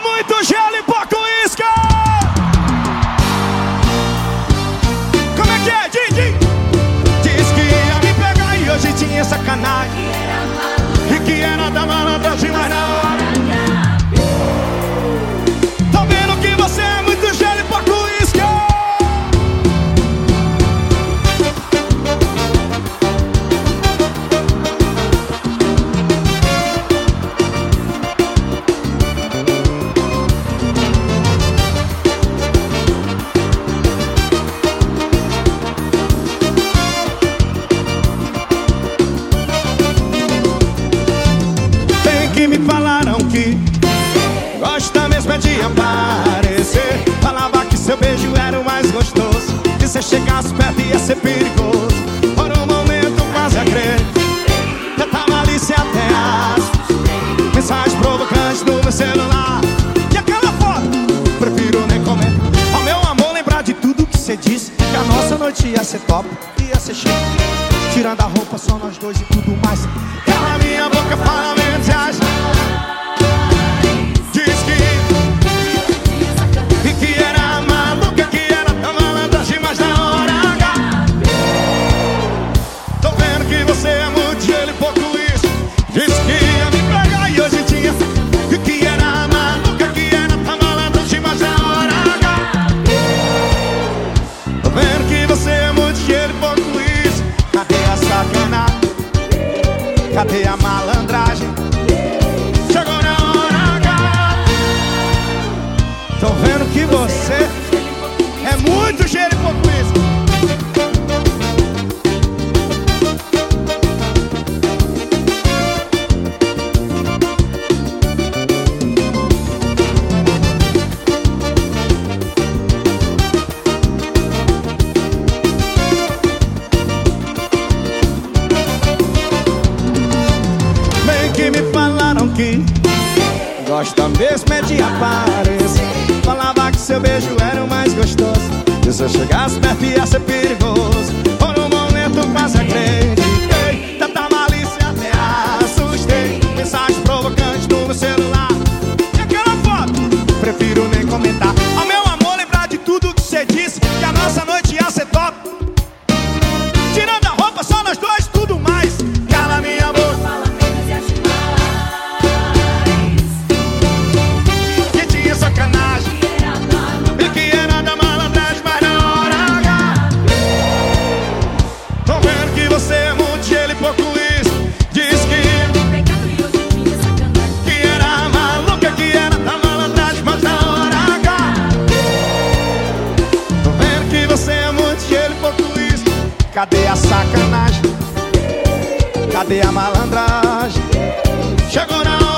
muito gelo e pouco isca! aparecer. Falava que seu beijo era o mais gostoso Que se chegasse perto ia ser perigoso. Por um momento quase a crer. Tanta malícia até as Mensagens provocantes no meu celular. E aquela foto, prefiro nem comentar. Ao meu amor lembrar de tudo que você disse Que a nossa noite ia ser top, ia ser chique. Tirando a roupa só nós dois e tudo mais. Cala minha boca, fala Cadê a mala? gosta mesmo é de aparecer. Falava que seu beijo era o mais gostoso. Que se eu chegasse perto ia ser perigoso. Cadê a sacanagem? Cadê a malandragem? Chegou na hora.